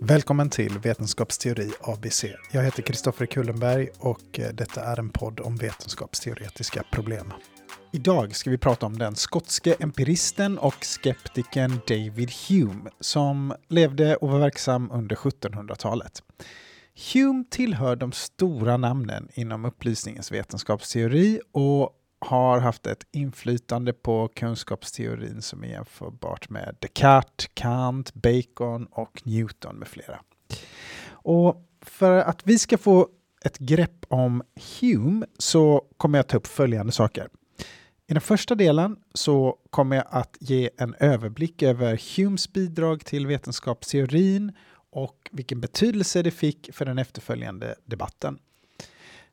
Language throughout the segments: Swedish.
Välkommen till Vetenskapsteori ABC. Jag heter Kristoffer Kullenberg och eh, detta är en podd om vetenskapsteoretiska problem. Idag ska vi prata om den skotske empiristen och skeptikern David Hume som levde och var verksam under 1700-talet. Hume tillhör de stora namnen inom upplysningens vetenskapsteori och har haft ett inflytande på kunskapsteorin som är jämförbart med Descartes, Kant, Bacon och Newton med flera. Och för att vi ska få ett grepp om Hume så kommer jag ta upp följande saker. I den första delen så kommer jag att ge en överblick över Humes bidrag till vetenskapsteorin och vilken betydelse det fick för den efterföljande debatten.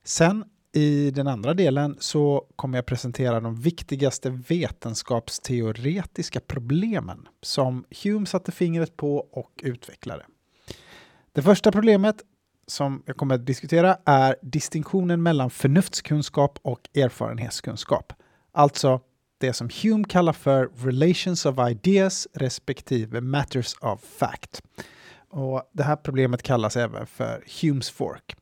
Sen i den andra delen så kommer jag presentera de viktigaste vetenskapsteoretiska problemen som Hume satte fingret på och utvecklade. Det första problemet som jag kommer att diskutera är distinktionen mellan förnuftskunskap och erfarenhetskunskap. Alltså det som Hume kallar för relations of ideas respektive matters of fact. Och det här problemet kallas även för Humes fork.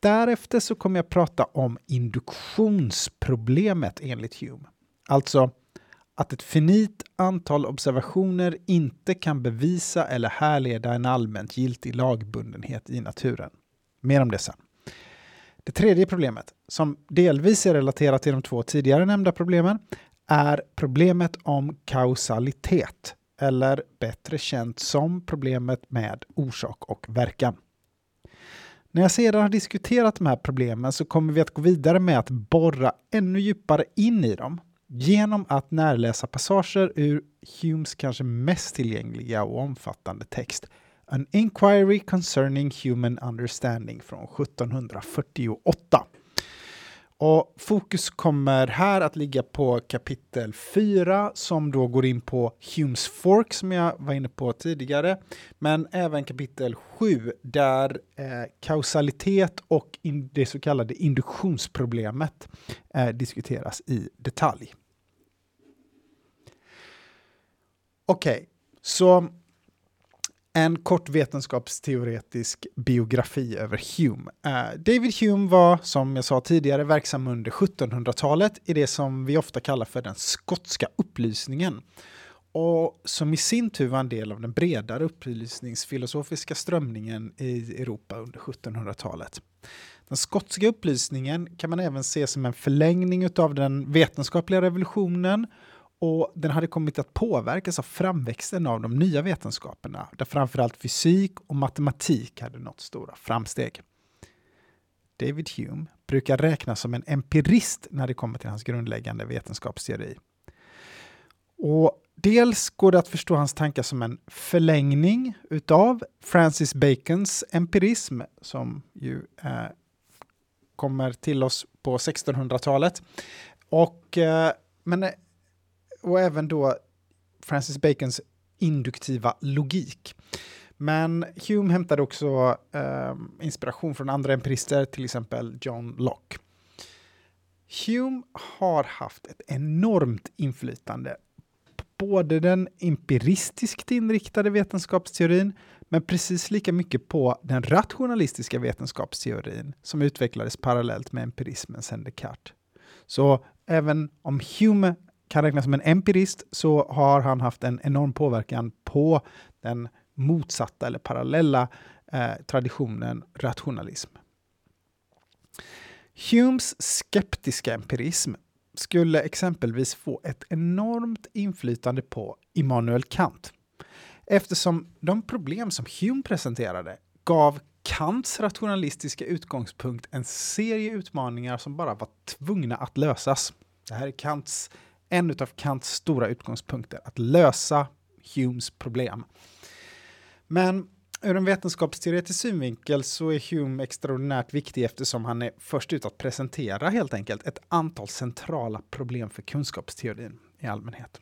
Därefter så kommer jag prata om induktionsproblemet enligt Hume. Alltså att ett finit antal observationer inte kan bevisa eller härleda en allmänt giltig lagbundenhet i naturen. Mer om det sen. Det tredje problemet, som delvis är relaterat till de två tidigare nämnda problemen, är problemet om kausalitet, eller bättre känt som problemet med orsak och verkan. När jag sedan har diskuterat de här problemen så kommer vi att gå vidare med att borra ännu djupare in i dem genom att närläsa passager ur Humes kanske mest tillgängliga och omfattande text An Inquiry Concerning Human Understanding från 1748. Och fokus kommer här att ligga på kapitel 4 som då går in på Humes Fork som jag var inne på tidigare. Men även kapitel 7 där eh, kausalitet och in, det så kallade induktionsproblemet eh, diskuteras i detalj. Okej, okay, så en kort vetenskapsteoretisk biografi över Hume. Uh, David Hume var, som jag sa tidigare, verksam under 1700-talet i det som vi ofta kallar för den skotska upplysningen och som i sin tur var en del av den bredare upplysningsfilosofiska strömningen i Europa under 1700-talet. Den skotska upplysningen kan man även se som en förlängning av den vetenskapliga revolutionen och den hade kommit att påverkas av framväxten av de nya vetenskaperna, där framförallt fysik och matematik hade nått stora framsteg. David Hume brukar räknas som en empirist när det kommer till hans grundläggande vetenskapsteori. Och dels går det att förstå hans tankar som en förlängning utav Francis Bacons empirism, som ju eh, kommer till oss på 1600-talet. Och, eh, men och även då Francis Bacons induktiva logik. Men Hume hämtade också eh, inspiration från andra empirister, till exempel John Locke. Hume har haft ett enormt inflytande på både den empiristiskt inriktade vetenskapsteorin, men precis lika mycket på den rationalistiska vetenskapsteorin som utvecklades parallellt med empirismen sen Descartes. Så även om Hume kan räknas som en empirist så har han haft en enorm påverkan på den motsatta eller parallella eh, traditionen rationalism. Humes skeptiska empirism skulle exempelvis få ett enormt inflytande på Immanuel Kant eftersom de problem som Hume presenterade gav Kants rationalistiska utgångspunkt en serie utmaningar som bara var tvungna att lösas. Det här är Kants en av Kants stora utgångspunkter, att lösa Humes problem. Men ur en vetenskapsteoretisk synvinkel så är Hume extraordinärt viktig eftersom han är först ut att presentera helt enkelt ett antal centrala problem för kunskapsteorin i allmänhet.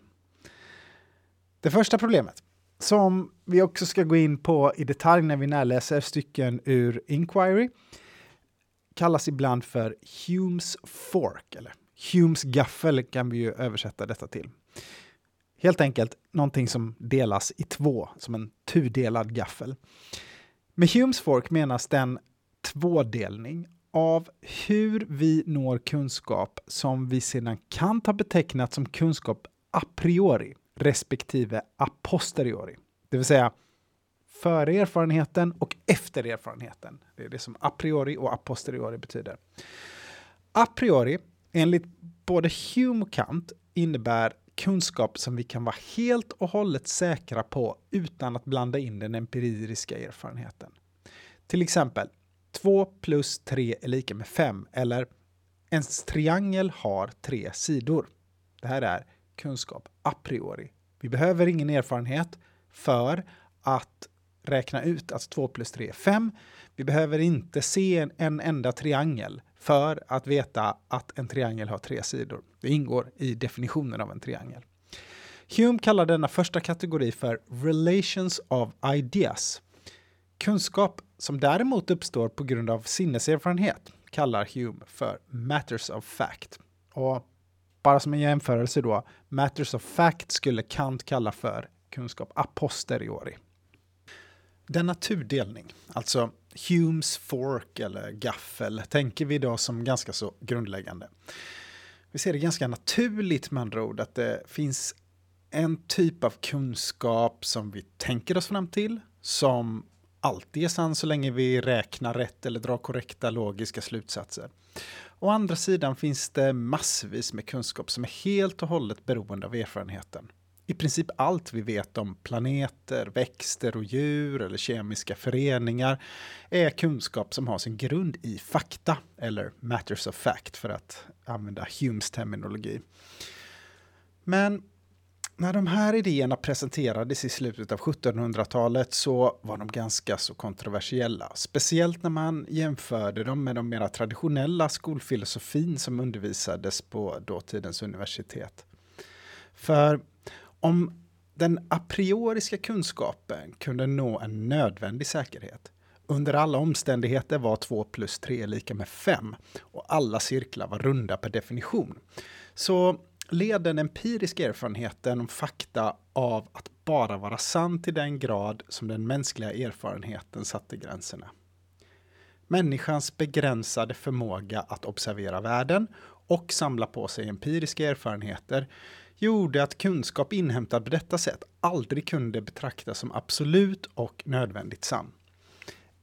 Det första problemet, som vi också ska gå in på i detalj när vi närläser stycken ur Inquiry, kallas ibland för Humes fork, eller Humes gaffel kan vi ju översätta detta till. Helt enkelt någonting som delas i två, som en tudelad gaffel. Med Humes fork menas den tvådelning av hur vi når kunskap som vi sedan kan ta betecknat som kunskap a priori respektive a posteriori. Det vill säga före erfarenheten och efter erfarenheten. Det är det som a priori och a posteriori betyder. A priori, enligt både Hume och Kant, innebär kunskap som vi kan vara helt och hållet säkra på utan att blanda in den empiriska erfarenheten. Till exempel, 2 plus 3 är lika med 5 eller en triangel har tre sidor. Det här är kunskap a priori. Vi behöver ingen erfarenhet för att räkna ut att 2 plus 3 är 5. Vi behöver inte se en, en enda triangel för att veta att en triangel har tre sidor. Det ingår i definitionen av en triangel. Hume kallar denna första kategori för relations of ideas. Kunskap som däremot uppstår på grund av sinneserfarenhet kallar Hume för matters of fact. Och bara som en jämförelse då, matters of fact skulle Kant kalla för kunskap a posteriori. Denna tudelning, alltså Humes fork eller gaffel, tänker vi idag som ganska så grundläggande. Vi ser det ganska naturligt med andra ord att det finns en typ av kunskap som vi tänker oss fram till, som alltid är sann så länge vi räknar rätt eller drar korrekta logiska slutsatser. Å andra sidan finns det massvis med kunskap som är helt och hållet beroende av erfarenheten. I princip allt vi vet om planeter, växter och djur eller kemiska föreningar är kunskap som har sin grund i fakta, eller matters of fact för att använda Humes terminologi. Men när de här idéerna presenterades i slutet av 1700-talet så var de ganska så kontroversiella. Speciellt när man jämförde dem med de mera traditionella skolfilosofin som undervisades på dåtidens universitet. För om den a prioriska kunskapen kunde nå en nödvändig säkerhet under alla omständigheter var 2 plus 3 lika med 5 och alla cirklar var runda per definition. Så led den empiriska erfarenheten om fakta av att bara vara sann till den grad som den mänskliga erfarenheten satte gränserna. Människans begränsade förmåga att observera världen och samla på sig empiriska erfarenheter gjorde att kunskap inhämtad på detta sätt aldrig kunde betraktas som absolut och nödvändigt sann.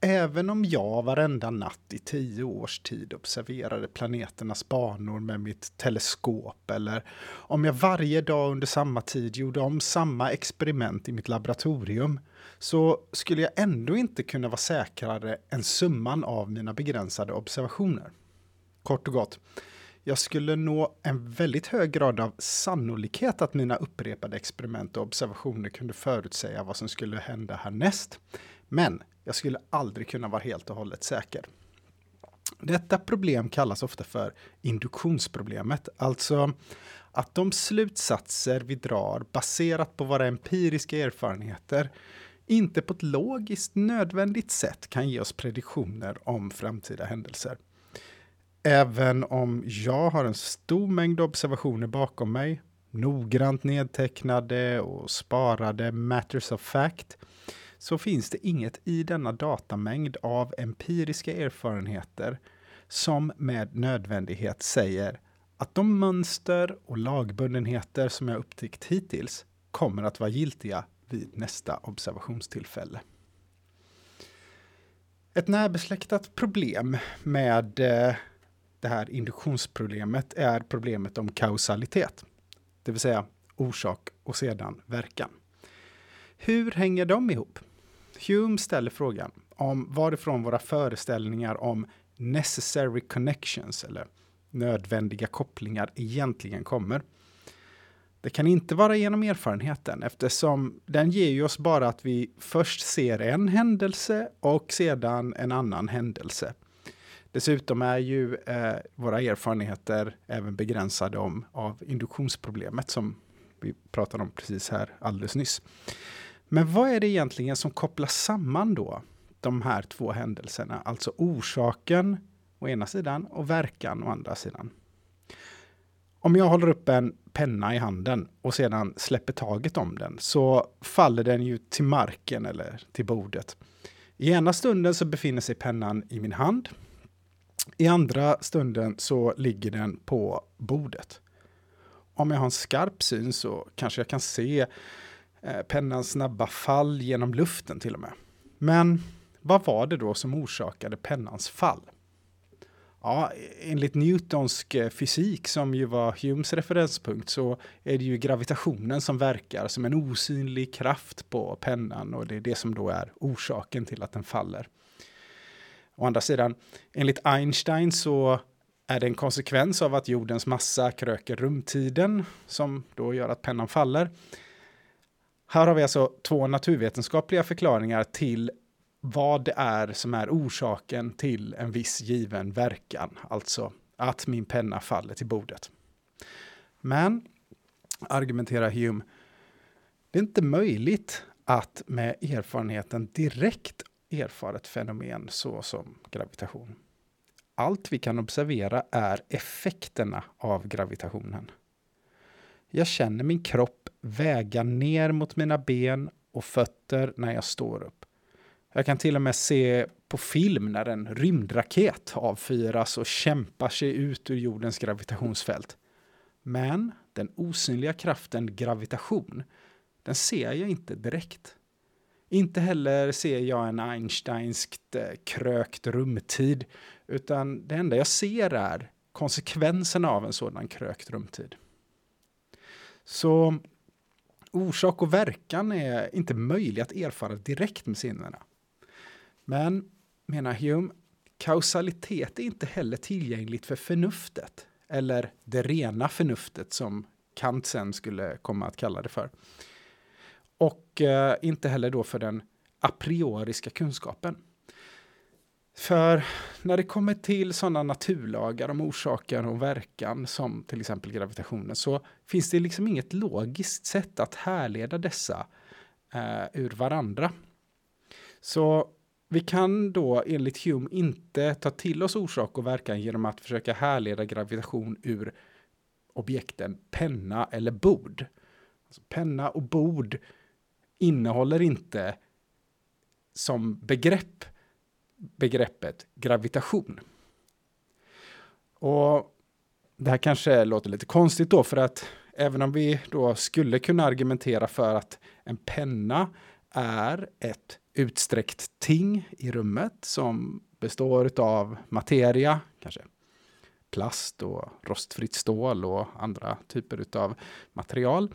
Även om jag varenda natt i tio års tid observerade planeternas banor med mitt teleskop eller om jag varje dag under samma tid gjorde om samma experiment i mitt laboratorium så skulle jag ändå inte kunna vara säkrare än summan av mina begränsade observationer. Kort och gott, jag skulle nå en väldigt hög grad av sannolikhet att mina upprepade experiment och observationer kunde förutsäga vad som skulle hända härnäst. Men jag skulle aldrig kunna vara helt och hållet säker. Detta problem kallas ofta för induktionsproblemet, alltså att de slutsatser vi drar baserat på våra empiriska erfarenheter inte på ett logiskt nödvändigt sätt kan ge oss prediktioner om framtida händelser. Även om jag har en stor mängd observationer bakom mig, noggrant nedtecknade och sparade matters of fact, så finns det inget i denna datamängd av empiriska erfarenheter som med nödvändighet säger att de mönster och lagbundenheter som jag upptäckt hittills kommer att vara giltiga vid nästa observationstillfälle. Ett närbesläktat problem med eh, det här induktionsproblemet är problemet om kausalitet, det vill säga orsak och sedan verkan. Hur hänger de ihop? Hume ställer frågan om varifrån våra föreställningar om necessary connections eller nödvändiga kopplingar egentligen kommer. Det kan inte vara genom erfarenheten eftersom den ger ju oss bara att vi först ser en händelse och sedan en annan händelse. Dessutom är ju eh, våra erfarenheter även begränsade om, av induktionsproblemet som vi pratade om precis här alldeles nyss. Men vad är det egentligen som kopplar samman då de här två händelserna? Alltså orsaken å ena sidan och verkan å andra sidan. om jag håller upp en penna i handen och sedan släpper taget om den så faller den ju till marken eller till bordet. I ena stunden så befinner sig pennan i min hand. I andra stunden så ligger den på bordet. Om jag har en skarp syn så kanske jag kan se eh, pennans snabba fall genom luften till och med. Men vad var det då som orsakade pennans fall? Ja, enligt Newtonsk eh, fysik, som ju var Humes referenspunkt, så är det ju gravitationen som verkar som en osynlig kraft på pennan och det är det som då är orsaken till att den faller. Å andra sidan, enligt Einstein så är det en konsekvens av att jordens massa kröker rumtiden som då gör att pennan faller. Här har vi alltså två naturvetenskapliga förklaringar till vad det är som är orsaken till en viss given verkan, alltså att min penna faller till bordet. Men, argumenterar Hume, det är inte möjligt att med erfarenheten direkt erfaret fenomen så som gravitation. Allt vi kan observera är effekterna av gravitationen. Jag känner min kropp väga ner mot mina ben och fötter när jag står upp. Jag kan till och med se på film när en rymdraket avfyras och kämpar sig ut ur jordens gravitationsfält. Men den osynliga kraften gravitation, den ser jag inte direkt. Inte heller ser jag en Einsteinskt eh, krökt rumtid, utan det enda jag ser är konsekvenserna av en sådan krökt rumtid. Så orsak och verkan är inte möjlig att erfara direkt med sinnena. Men, menar Hume, kausalitet är inte heller tillgängligt för förnuftet, eller det rena förnuftet som Kant sen skulle komma att kalla det för. Och eh, inte heller då för den a prioriska kunskapen. För när det kommer till sådana naturlagar om orsaker och verkan som till exempel gravitationen så finns det liksom inget logiskt sätt att härleda dessa eh, ur varandra. Så vi kan då enligt Hume inte ta till oss orsak och verkan genom att försöka härleda gravitation ur objekten penna eller bord. Alltså penna och bord innehåller inte som begrepp begreppet gravitation. Och det här kanske låter lite konstigt då för att även om vi då skulle kunna argumentera för att en penna är ett utsträckt ting i rummet som består av materia, kanske plast och rostfritt stål och andra typer av material.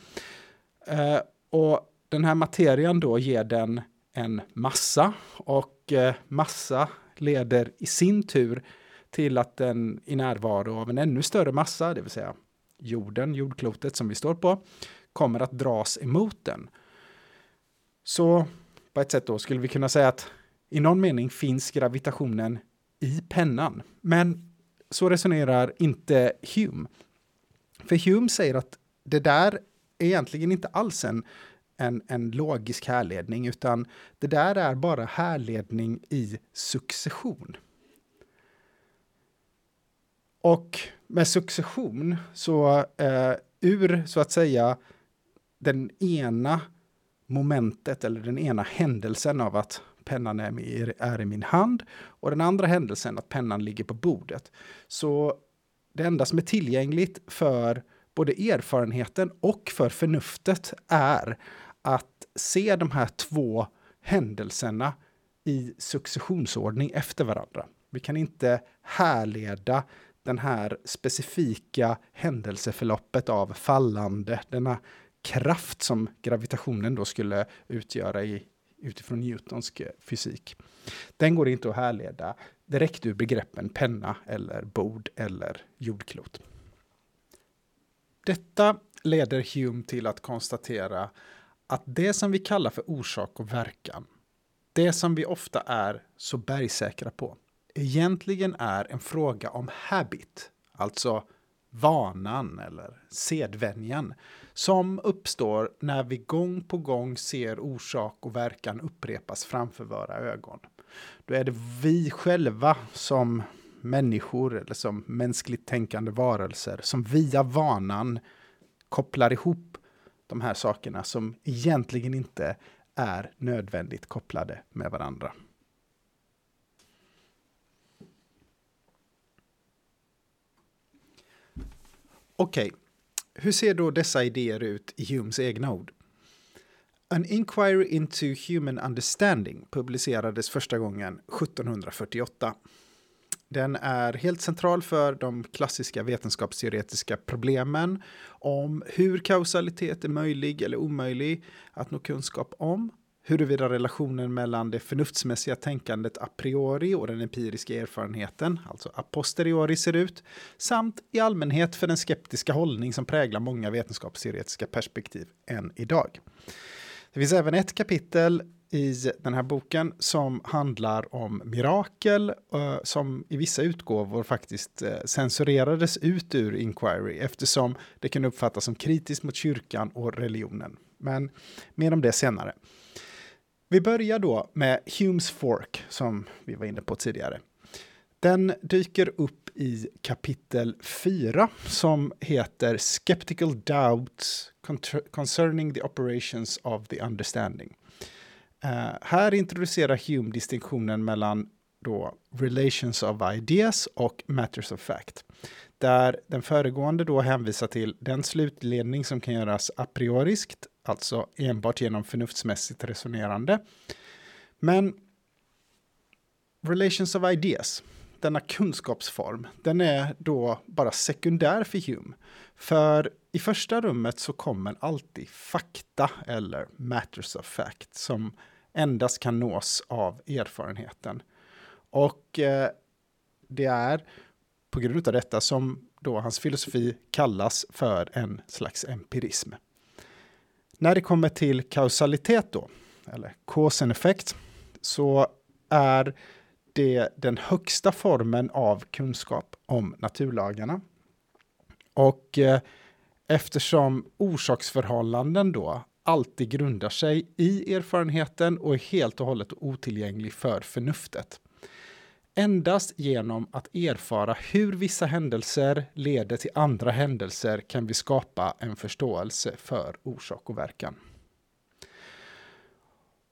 Eh, och den här materian då ger den en massa och eh, massa leder i sin tur till att den i närvaro av en ännu större massa, det vill säga jorden, jordklotet som vi står på, kommer att dras emot den. Så på ett sätt då skulle vi kunna säga att i någon mening finns gravitationen i pennan. Men så resonerar inte Hume. För Hume säger att det där är egentligen inte alls en, en, en logisk härledning, utan det där är bara härledning i succession. Och med succession så eh, ur så att säga den ena momentet eller den ena händelsen av att pennan är, med, är i min hand och den andra händelsen att pennan ligger på bordet. Så det enda som är tillgängligt för både erfarenheten och för förnuftet är att se de här två händelserna i successionsordning efter varandra. Vi kan inte härleda den här specifika händelseförloppet av fallande, denna kraft som gravitationen då skulle utgöra i, utifrån Newtonsk fysik. Den går inte att härleda direkt ur begreppen penna eller bord eller jordklot. Detta leder Hume till att konstatera att det som vi kallar för orsak och verkan, det som vi ofta är så bergsäkra på, egentligen är en fråga om habit, alltså vanan eller sedvänjan som uppstår när vi gång på gång ser orsak och verkan upprepas framför våra ögon. Då är det vi själva som människor eller som mänskligt tänkande varelser som via vanan kopplar ihop de här sakerna som egentligen inte är nödvändigt kopplade med varandra. Okej, okay. hur ser då dessa idéer ut i Humes egna ord? An Inquiry into Human Understanding publicerades första gången 1748. Den är helt central för de klassiska vetenskapsteoretiska problemen om hur kausalitet är möjlig eller omöjlig att nå kunskap om, huruvida relationen mellan det förnuftsmässiga tänkandet a priori och den empiriska erfarenheten, alltså a posteriori, ser ut, samt i allmänhet för den skeptiska hållning som präglar många vetenskapsteoretiska perspektiv än idag. Det finns även ett kapitel i den här boken som handlar om mirakel eh, som i vissa utgåvor faktiskt eh, censurerades ut ur Inquiry eftersom det kan uppfattas som kritiskt mot kyrkan och religionen. Men mer om det senare. Vi börjar då med Humes Fork som vi var inne på tidigare. Den dyker upp i kapitel 4 som heter Skeptical Doubts Concerning the Operations of the Understanding. Eh, här introducerar Hume distinktionen mellan då relations of ideas och matters of fact. Där den föregående då hänvisar till den slutledning som kan göras a prioriskt, alltså enbart genom förnuftsmässigt resonerande. Men relations of ideas, denna kunskapsform, den är då bara sekundär för Hume. För i första rummet så kommer alltid fakta eller matters of fact som endast kan nås av erfarenheten. Och eh, det är på grund av detta som då hans filosofi kallas för en slags empirism. När det kommer till kausalitet då, eller cause and effect, så är det den högsta formen av kunskap om naturlagarna. Och eh, eftersom orsaksförhållanden då alltid grundar sig i erfarenheten och är helt och hållet otillgänglig för förnuftet. Endast genom att erfara hur vissa händelser leder till andra händelser kan vi skapa en förståelse för orsak och verkan.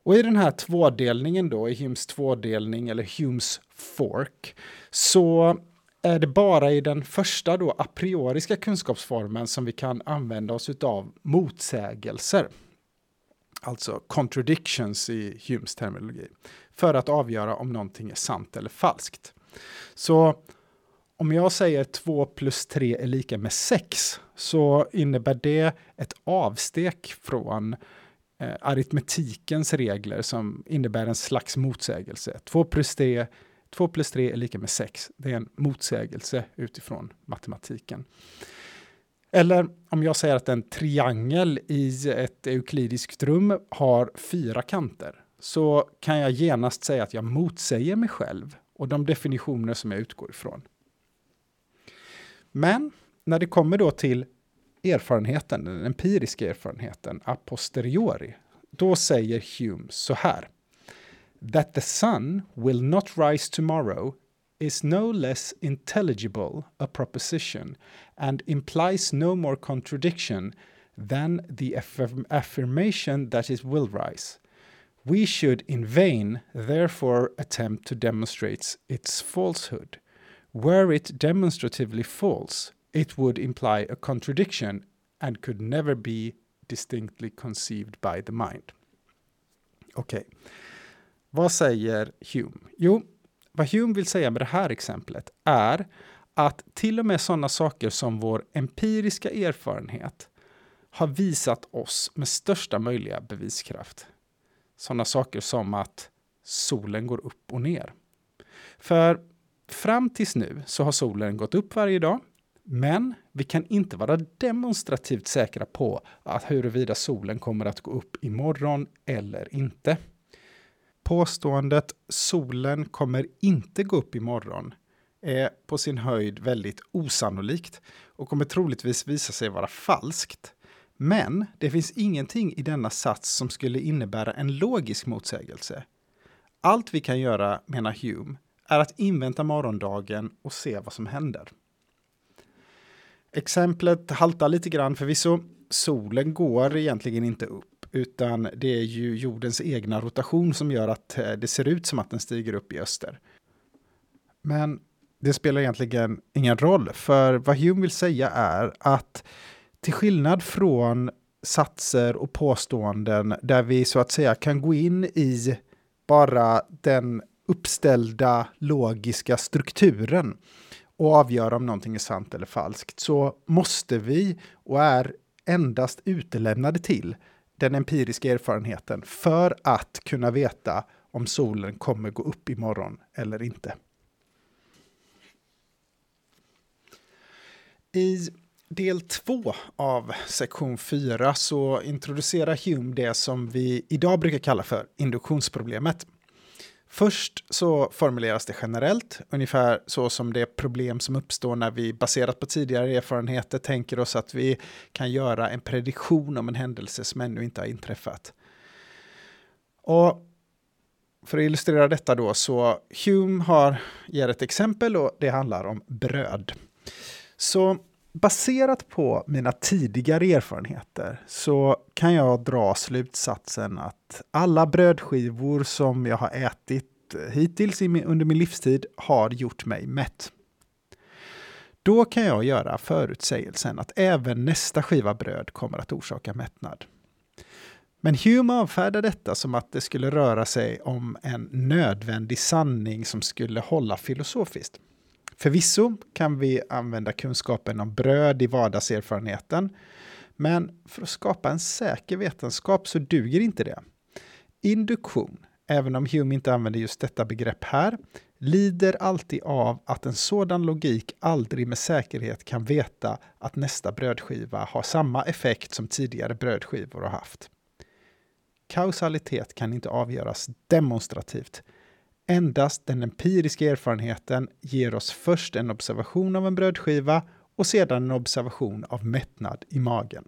Och i den här tvådelningen då, i Humes tvådelning eller Humes fork, så är det bara i den första då a prioriska kunskapsformen som vi kan använda oss av motsägelser. Alltså contradictions i Humes terminologi. För att avgöra om någonting är sant eller falskt. Så om jag säger 2 plus 3 är lika med 6 så innebär det ett avsteg från eh, aritmetikens regler som innebär en slags motsägelse. 2 plus 3 2 plus 3 är lika med 6. Det är en motsägelse utifrån matematiken. Eller om jag säger att en triangel i ett euklidiskt rum har fyra kanter så kan jag genast säga att jag motsäger mig själv och de definitioner som jag utgår ifrån. Men när det kommer då till erfarenheten, den empiriska erfarenheten a posteriori, då säger Hume så här. That the sun will not rise tomorrow is no less intelligible a proposition and implies no more contradiction than the affirm affirmation that it will rise. We should in vain, therefore, attempt to demonstrate its falsehood. Were it demonstratively false, it would imply a contradiction and could never be distinctly conceived by the mind. Okej, okay. vad säger Hume? Jo, vad Hume vill säga med det här exemplet är att till och med sådana saker som vår empiriska erfarenhet har visat oss med största möjliga beviskraft. Sådana saker som att solen går upp och ner. För fram tills nu så har solen gått upp varje dag, men vi kan inte vara demonstrativt säkra på att huruvida solen kommer att gå upp imorgon eller inte. Påståendet solen kommer inte gå upp imorgon är på sin höjd väldigt osannolikt och kommer troligtvis visa sig vara falskt. Men det finns ingenting i denna sats som skulle innebära en logisk motsägelse. Allt vi kan göra, menar Hume, är att invänta morgondagen och se vad som händer. Exemplet haltar lite grann förvisso. Solen går egentligen inte upp, utan det är ju jordens egna rotation som gör att eh, det ser ut som att den stiger upp i öster. Men det spelar egentligen ingen roll, för vad Hume vill säga är att till skillnad från satser och påståenden där vi så att säga kan gå in i bara den uppställda logiska strukturen och avgöra om någonting är sant eller falskt, så måste vi och är endast utelämnade till den empiriska erfarenheten för att kunna veta om solen kommer gå upp imorgon eller inte. I del två av sektion 4 så introducerar Hume det som vi idag brukar kalla för induktionsproblemet. Först så formuleras det generellt, ungefär så som det problem som uppstår när vi baserat på tidigare erfarenheter tänker oss att vi kan göra en prediktion om en händelse som ännu inte har inträffat. Och för att illustrera detta då så Hume har, ger ett exempel och det handlar om bröd. Så baserat på mina tidigare erfarenheter så kan jag dra slutsatsen att alla brödskivor som jag har ätit hittills under min livstid har gjort mig mätt. Då kan jag göra förutsägelsen att även nästa skiva bröd kommer att orsaka mättnad. Men Hume avfärdar detta som att det skulle röra sig om en nödvändig sanning som skulle hålla filosofiskt. Förvisso kan vi använda kunskapen om bröd i vardagserfarenheten, men för att skapa en säker vetenskap så duger inte det. Induktion, även om Hume inte använder just detta begrepp här, lider alltid av att en sådan logik aldrig med säkerhet kan veta att nästa brödskiva har samma effekt som tidigare brödskivor har haft. Kausalitet kan inte avgöras demonstrativt, Endast den empiriska erfarenheten ger oss först en observation av en brödskiva och sedan en observation av mättnad i magen.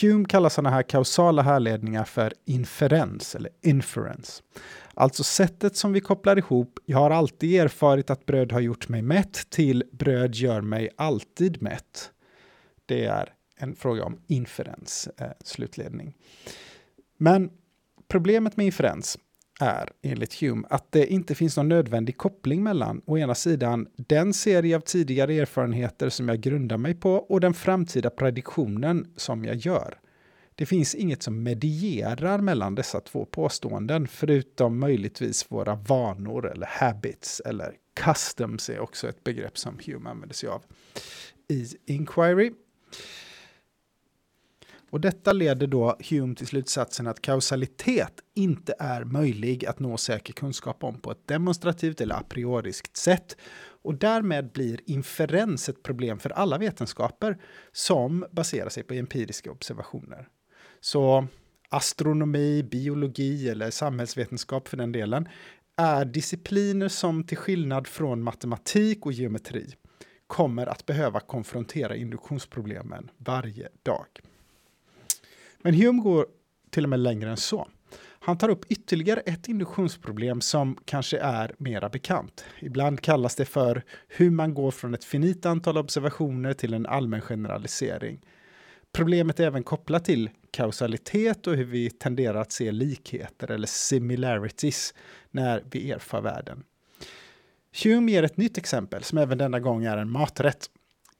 Hume kallar sådana här kausala härledningar för inferens eller inference. Alltså sättet som vi kopplar ihop jag har alltid erfarit att bröd har gjort mig mätt till bröd gör mig alltid mätt. Det är en fråga om inferens, eh, slutledning. Men problemet med inferens är enligt Hume att det inte finns någon nödvändig koppling mellan å ena sidan den serie av tidigare erfarenheter som jag grundar mig på och den framtida prediktionen som jag gör. Det finns inget som medierar mellan dessa två påståenden förutom möjligtvis våra vanor eller habits eller customs är också ett begrepp som Hume använder sig av i Inquiry. Och detta leder då Hume till slutsatsen att kausalitet inte är möjlig att nå säker kunskap om på ett demonstrativt eller a prioriskt sätt. Och därmed blir inferens ett problem för alla vetenskaper som baserar sig på empiriska observationer. Så astronomi, biologi eller samhällsvetenskap för den delen är discipliner som till skillnad från matematik och geometri kommer att behöva konfrontera induktionsproblemen varje dag. Men Hume går till och med längre än så. Han tar upp ytterligare ett induktionsproblem som kanske är mera bekant. Ibland kallas det för hur man går från ett finit antal observationer till en allmän generalisering. Problemet är även kopplat till kausalitet och hur vi tenderar att se likheter eller similarities när vi erfar världen. Hume ger ett nytt exempel som även denna gång är en maträtt.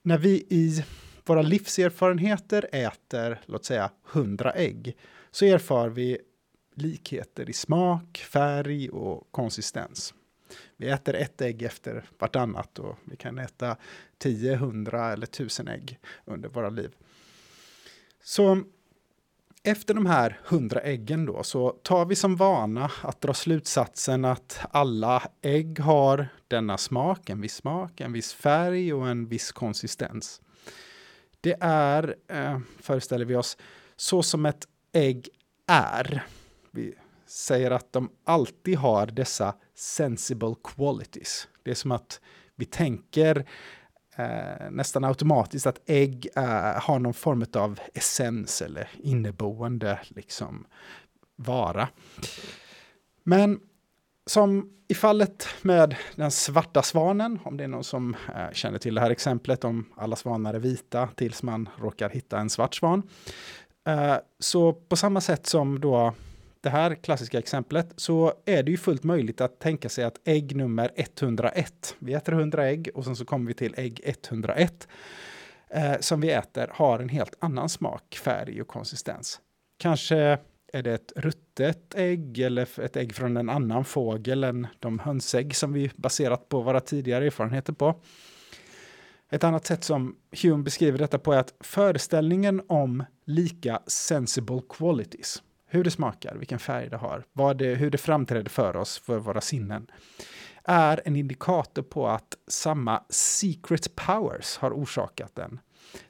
När vi i våra livserfarenheter äter, låt säga, 100 ägg, så erfar vi likheter i smak, färg och konsistens. Vi äter ett ägg efter vartannat och vi kan äta 10, 100 eller 1000 ägg under våra liv. Så efter de här 100 äggen då så tar vi som vana att dra slutsatsen att alla ägg har denna smak, en viss smak, en viss färg och en viss konsistens. Det är, eh, föreställer vi oss, så som ett ägg är. Vi säger att de alltid har dessa sensible qualities. Det är som att vi tänker eh, nästan automatiskt att ägg eh, har någon form av essens eller inneboende liksom vara. Men som i fallet med den svarta svanen, om det är någon som eh, känner till det här exemplet om alla svanar är vita tills man råkar hitta en svart svan. Eh, så på samma sätt som då det här klassiska exemplet så är det ju fullt möjligt att tänka sig att ägg nummer 101, vi äter 100 ägg och sen så kommer vi till ägg 101 eh, som vi äter har en helt annan smak, färg och konsistens. Kanske är det ett ruttet ägg eller ett ägg från en annan fågel än de hönsägg som vi baserat på våra tidigare erfarenheter på. Ett annat sätt som Hume beskriver detta på är att föreställningen om lika sensible qualities, hur det smakar, vilken färg det har, vad det, hur det framträder för oss, för våra sinnen, är en indikator på att samma secret powers har orsakat den.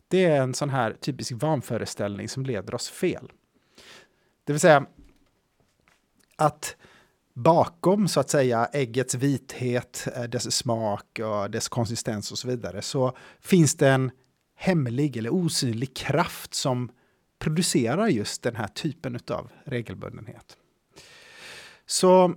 Det är en sån här typisk vanföreställning som leder oss fel. Det vill säga att bakom så att säga äggets vithet, eh, dess smak och dess konsistens och så vidare så finns det en hemlig eller osynlig kraft som producerar just den här typen av regelbundenhet. Så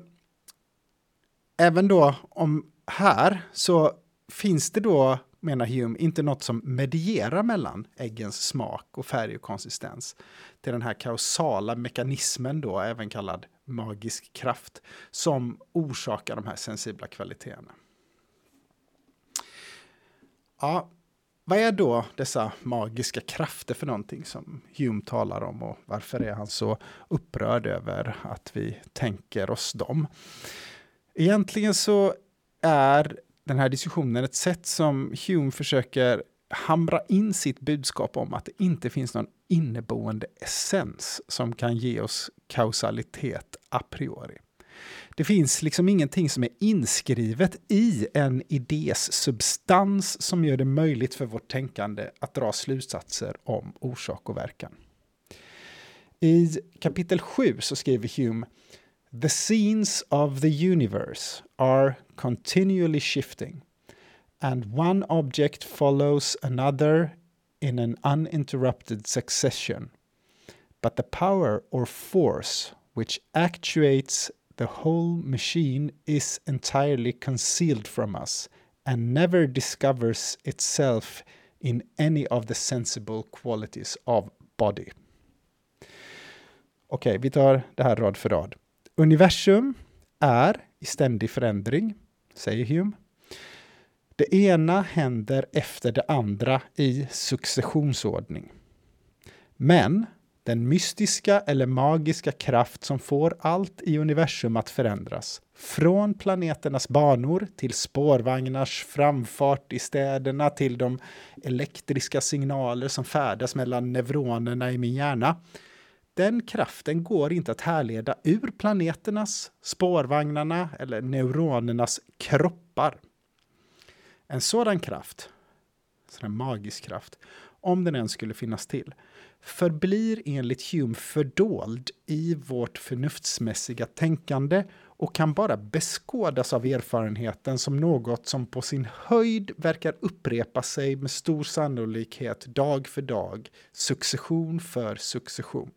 även då om här så finns det då, menar Hume, inte något som medierar mellan äggens smak och färg och konsistens. till den här kausala mekanismen då, även kallad magisk kraft, som orsakar de här sensibla kvaliteterna. Ja, vad är då dessa magiska krafter för någonting som Hume talar om och varför är han så upprörd över att vi tänker oss dem? Egentligen så är den här diskussionen ett sätt som Hume försöker hamra in sitt budskap om att det inte finns någon inneboende essens som kan ge oss kausalitet a priori. Det finns liksom ingenting som är inskrivet i en idés substans som gör det möjligt för vårt tänkande att dra slutsatser om orsak och verkan. I kapitel 7 så skriver Hume The scenes of the universe are continually shifting and one object follows another in an uninterrupted succession. But the power or force which actuates the whole machine is entirely concealed from us and never discovers itself in any of the sensible qualities of body. Okej, okay, vi tar det här rad för rad. Universum är i ständig förändring, säger Hume. Det ena händer efter det andra i successionsordning. Men den mystiska eller magiska kraft som får allt i universum att förändras, från planeternas banor till spårvagnars framfart i städerna till de elektriska signaler som färdas mellan neuronerna i min hjärna. Den kraften går inte att härleda ur planeternas, spårvagnarna eller neuronernas kroppar. En sådan kraft, en sådan magisk kraft, om den ens skulle finnas till, förblir enligt Hume fördold i vårt förnuftsmässiga tänkande och kan bara beskådas av erfarenheten som något som på sin höjd verkar upprepa sig med stor sannolikhet dag för dag, succession för succession.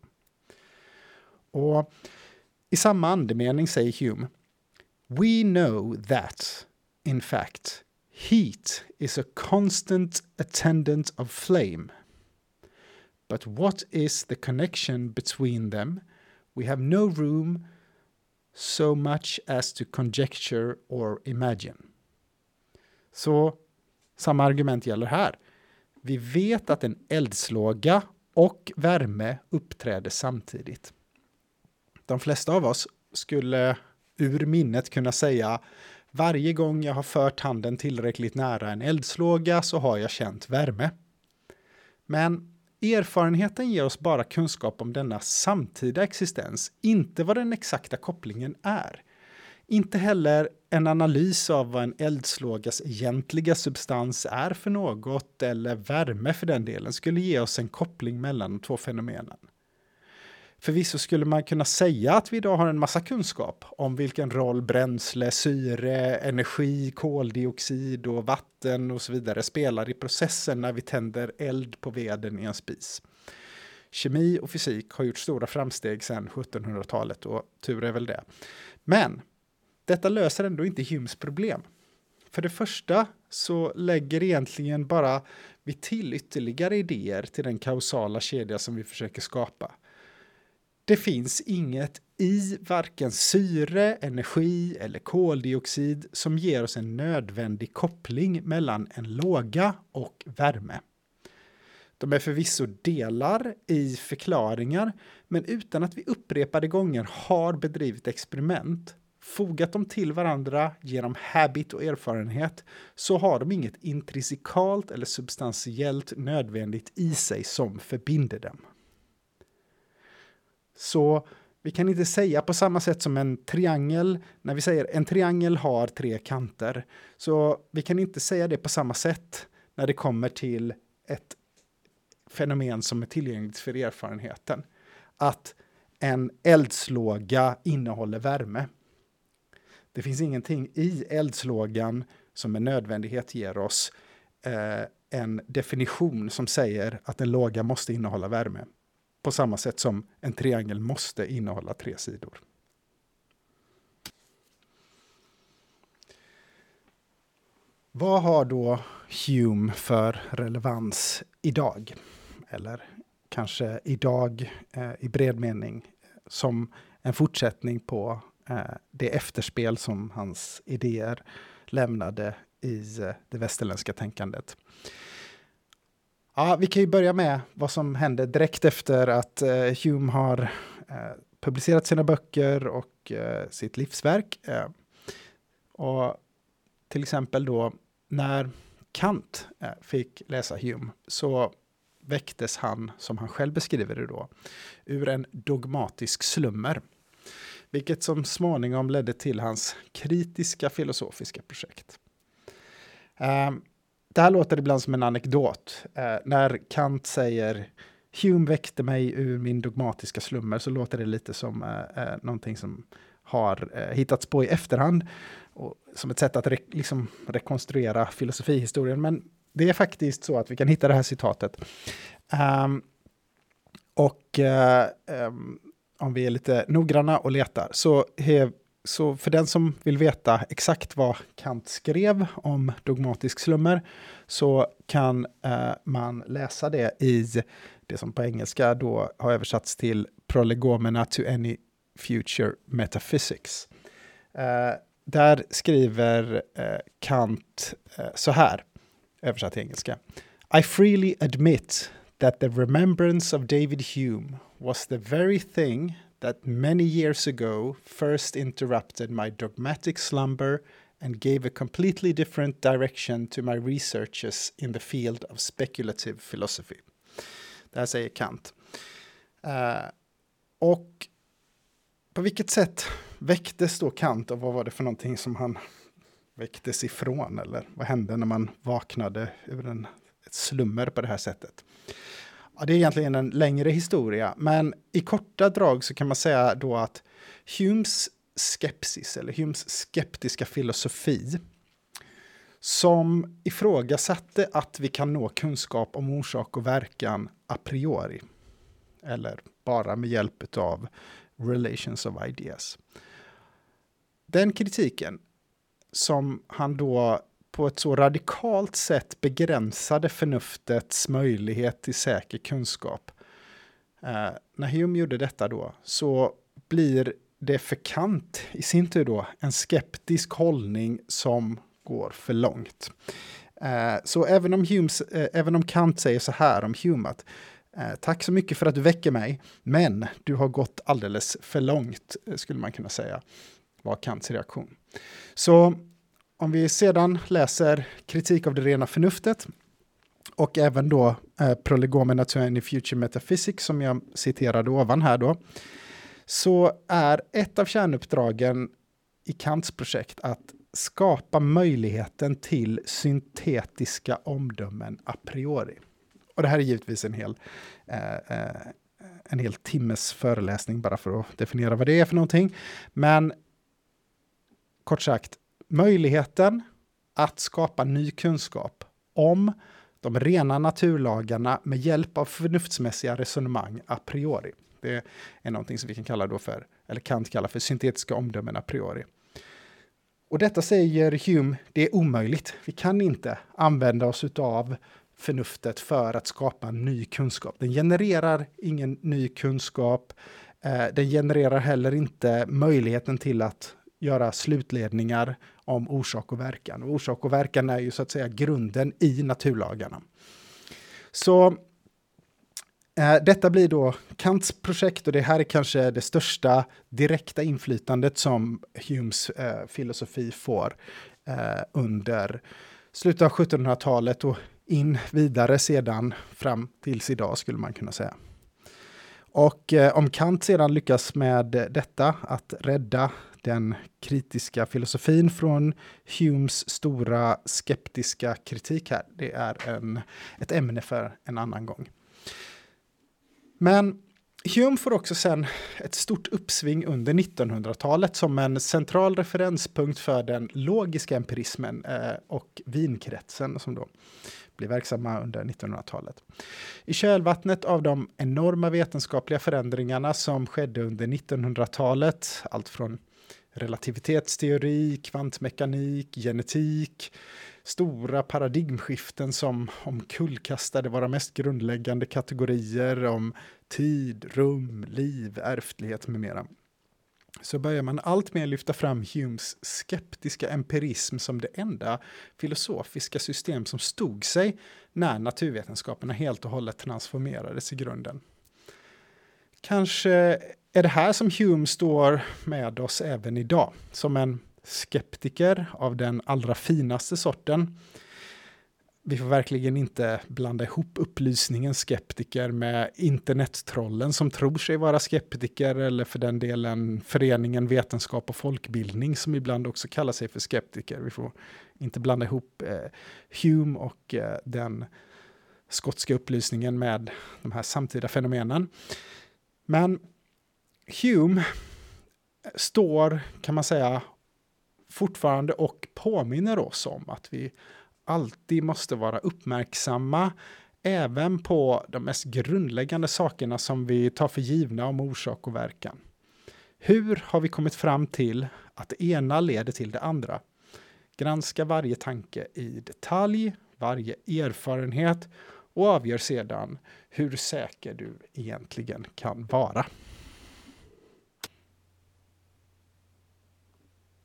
Och i samma andemening säger Hume We know that, in fact, Heat is a constant attendant of flame. But what is the connection between them? We have no room so much as to conjecture or imagine. Så samma argument gäller här. Vi vet att en eldslåga och värme uppträder samtidigt. De flesta av oss skulle ur minnet kunna säga varje gång jag har fört handen tillräckligt nära en eldslåga så har jag känt värme. Men erfarenheten ger oss bara kunskap om denna samtida existens, inte vad den exakta kopplingen är. Inte heller en analys av vad en eldslågas egentliga substans är för något, eller värme för den delen, skulle ge oss en koppling mellan de två fenomenen. Förvisso skulle man kunna säga att vi idag har en massa kunskap om vilken roll bränsle, syre, energi, koldioxid och vatten och så vidare spelar i processen när vi tänder eld på veden i en spis. Kemi och fysik har gjort stora framsteg sedan 1700-talet och tur är väl det. Men detta löser ändå inte Humes problem. För det första så lägger egentligen bara vi till ytterligare idéer till den kausala kedja som vi försöker skapa. Det finns inget i varken syre, energi eller koldioxid som ger oss en nödvändig koppling mellan en låga och värme. De är förvisso delar i förklaringar, men utan att vi upprepade gånger har bedrivit experiment, fogat dem till varandra genom habit och erfarenhet, så har de inget intrinsikalt eller substantiellt nödvändigt i sig som förbinder dem. Så vi kan inte säga på samma sätt som en triangel, när vi säger en triangel har tre kanter, så vi kan inte säga det på samma sätt när det kommer till ett fenomen som är tillgängligt för erfarenheten. Att en eldslåga innehåller värme. Det finns ingenting i eldslågan som med nödvändighet ger oss eh, en definition som säger att en låga måste innehålla värme. På samma sätt som en triangel måste innehålla tre sidor. Vad har då Hume för relevans idag? eller kanske idag eh, i bred mening som en fortsättning på eh, det efterspel som hans idéer lämnade i eh, det västerländska tänkandet. Ja, vi kan ju börja med vad som hände direkt efter att eh, Hume har eh, publicerat sina böcker och eh, sitt livsverk. Eh, och till exempel då när Kant eh, fick läsa Hume så väcktes han, som han själv beskriver det då, ur en dogmatisk slummer. Vilket som småningom ledde till hans kritiska filosofiska projekt. Uh, det här låter ibland som en anekdot. Eh, när Kant säger Hume väckte mig ur min dogmatiska slummer så låter det lite som eh, eh, någonting som har eh, hittats på i efterhand. Och, som ett sätt att re liksom rekonstruera filosofihistorien. Men det är faktiskt så att vi kan hitta det här citatet. Um, och uh, um, om vi är lite noggranna och letar, så, är så för den som vill veta exakt vad Kant skrev om dogmatisk slummer, så kan eh, man läsa det i det som på engelska då har översatts till Prolegomena to any future metaphysics. Eh, där skriver eh, Kant eh, så här översatt till engelska. I freely admit that the remembrance of David Hume was the very thing that many years ago first interrupted my dogmatic slumber and gave a completely different direction to my researches in the field of speculative philosophy. Det här säger Kant. Uh, och på vilket sätt väcktes då Kant och vad var det för någonting som han väcktes ifrån? Eller vad hände när man vaknade ur en, ett slummer på det här sättet? Ja, det är egentligen en längre historia, men i korta drag så kan man säga då att Humes skepsis, eller Humes skeptiska filosofi, som ifrågasatte att vi kan nå kunskap om orsak och verkan a priori, eller bara med hjälp av relations of ideas. Den kritiken som han då på ett så radikalt sätt begränsade förnuftets möjlighet till säker kunskap. Eh, när Hume gjorde detta då så blir det för Kant i sin tur då en skeptisk hållning som går för långt. Eh, så även om, Humes, eh, även om Kant säger så här om Hume att eh, tack så mycket för att du väcker mig, men du har gått alldeles för långt, eh, skulle man kunna säga var Kants reaktion. Så om vi sedan läser kritik av det rena förnuftet och även då eh, Prolegomena naturen i future metaphysics som jag citerade ovan här då, så är ett av kärnuppdragen i Kants projekt att skapa möjligheten till syntetiska omdömen a priori. Och det här är givetvis en hel, eh, eh en hel timmes föreläsning bara för att definiera vad det är för någonting. Men kort sagt, möjligheten att skapa ny kunskap om de rena naturlagarna med hjälp av förnuftsmässiga resonemang a priori. Det är någonting som vi kan kalla då för, eller kan kalla för syntetiska omdömen a priori. Och detta säger Hume, det är omöjligt. Vi kan inte använda oss av förnuftet för att skapa ny kunskap. Den genererar ingen ny kunskap. Eh, den genererar heller inte möjligheten till att göra slutledningar om orsak och verkan. Och orsak och verkan är ju så att säga grunden i naturlagarna. Så eh, detta blir då Kants projekt och det här är kanske det största direkta inflytandet som Humes eh, filosofi får eh, under slutet av 1700-talet och in vidare sedan fram tills idag skulle man kunna säga. Och eh, om Kant sedan lyckas med detta, att rädda den kritiska filosofin från Humes stora skeptiska kritik här, det är en, ett ämne för en annan gång. Men Hume får också sen ett stort uppsving under 1900-talet som en central referenspunkt för den logiska empirismen eh, och vinkretsen som då blir verksamma under 1900-talet. I kölvattnet av de enorma vetenskapliga förändringarna som skedde under 1900-talet, allt från relativitetsteori, kvantmekanik, genetik, stora paradigmskiften som omkullkastade våra mest grundläggande kategorier om tid, rum, liv, ärftlighet med mera så börjar man alltmer lyfta fram Humes skeptiska empirism som det enda filosofiska system som stod sig när naturvetenskaperna helt och hållet transformerades i grunden. Kanske är det här som Hume står med oss även idag, som en skeptiker av den allra finaste sorten vi får verkligen inte blanda ihop upplysningens skeptiker med internettrollen som tror sig vara skeptiker eller för den delen föreningen Vetenskap och folkbildning som ibland också kallar sig för skeptiker. Vi får inte blanda ihop eh, Hume och eh, den skotska upplysningen med de här samtida fenomenen. Men Hume står, kan man säga, fortfarande och påminner oss om att vi alltid måste vara uppmärksamma även på de mest grundläggande sakerna som vi tar för givna om orsak och verkan. Hur har vi kommit fram till att det ena leder till det andra? Granska varje tanke i detalj, varje erfarenhet och avgör sedan hur säker du egentligen kan vara.